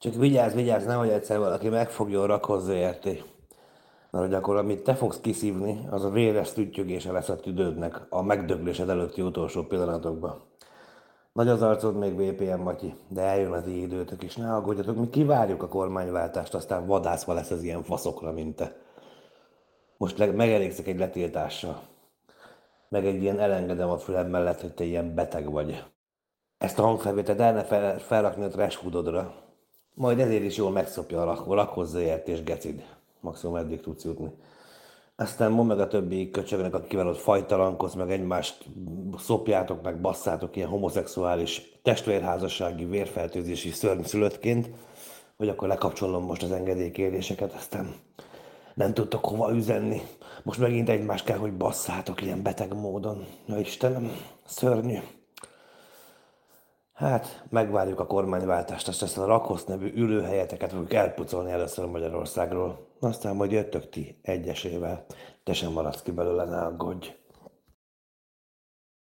Csak vigyázz, vigyázz, nehogy egyszer valaki megfogja a rakozza érté. Mert hogy akkor amit te fogsz kiszívni, az a véres tüttyögése lesz a tüdődnek a megdöglésed előtti utolsó pillanatokban. Nagy az arcod még VPN, Matyi, de eljön az időtök is, ne aggódjatok, mi kivárjuk a kormányváltást, aztán vadászva lesz az ilyen faszokra, mint te. Most le- megelégszek egy letiltással. Meg egy ilyen elengedem a fülem mellett, hogy te ilyen beteg vagy. Ezt a hangfelvételt el ne fel, felrakni a trashhoododra. Majd ezért is jól megszopja a rak- rakozza és gecid. Maximum eddig tudsz jutni. Aztán mondd meg a többi köcsögnek, akivel ott fajtalankodsz, meg egymást szopjátok, meg basszátok ilyen homoszexuális testvérházassági vérfertőzési szörnyszülöttként, hogy akkor lekapcsolom most az engedélykéréseket, aztán nem tudtok hova üzenni. Most megint egymást kell, hogy basszátok ilyen beteg módon. Ja Istenem, szörnyű. Hát, megvárjuk a kormányváltást, azt ezt a Rakosz nevű ülőhelyeteket fogjuk elpucolni először Magyarországról. Aztán majd jöttök ti egyesével. Te sem maradsz ki belőle, ne aggódj.